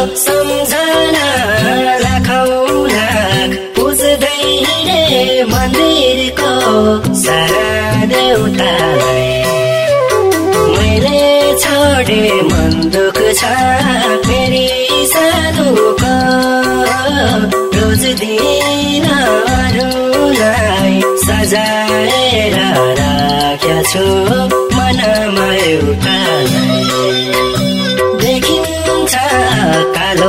सम्झना राखौ लाख पुज्दै मन्दिरको सारा देउतालाई मैले छोडे मन दुख छ फेरि साधुको रोज दिन अरूलाई सजाएर राख्या छु मनमा।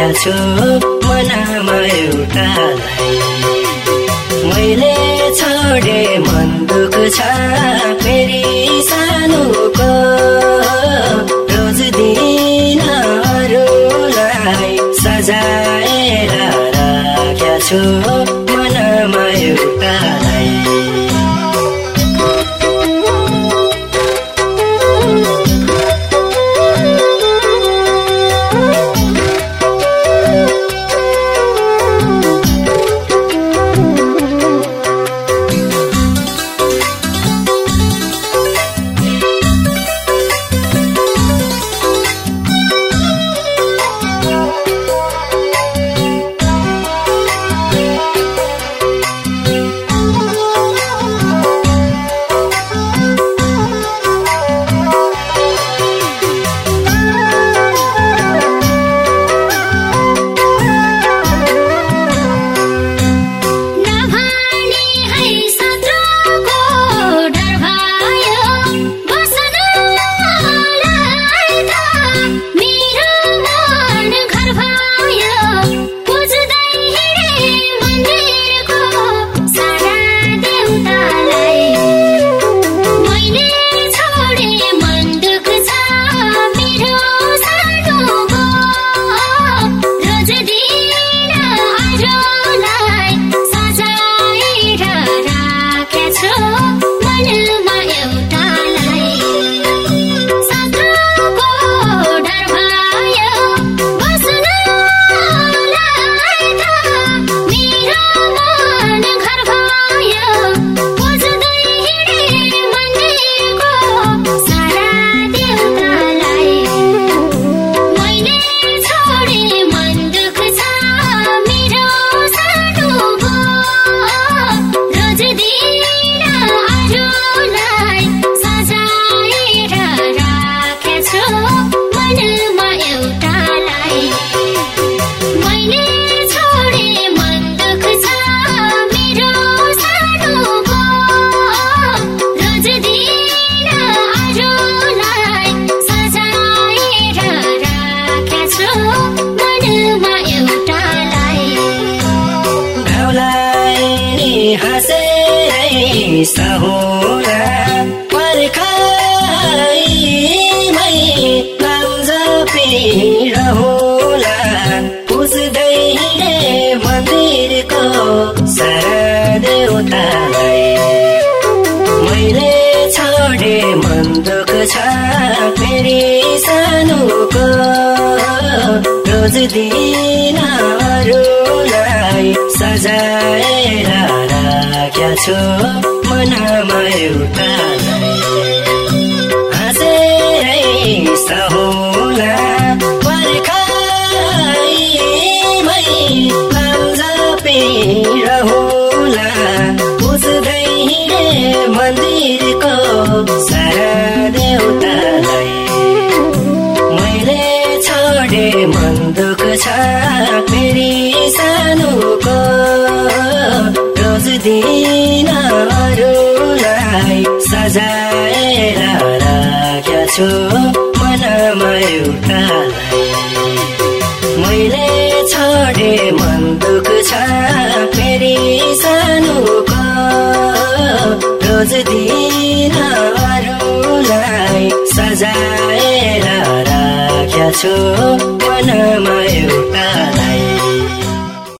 छु मनमा एउटालाई मैले छोडे मन दुख छ फेरि सानोको रोज दिन अरूलाई सजाएर राख्या छु। हाँसेरै सहुला पर्खाइमै नाम जपिरहुला पुज्दै हिँडे मन्दिरको सारा देउतालाई मैले छोडे मन दुख छ फेरि सानोको रोज दिन अरूलाई सजाएर राख्या छु। मनमा एउटालाई सजाएर राख्या छु। मनमा एउटालाई मैले छोडे मन दुख छ। फेरि सानोको रोज दिन अरूलाई सजाएर राख्या छु। मनमा एउटालाई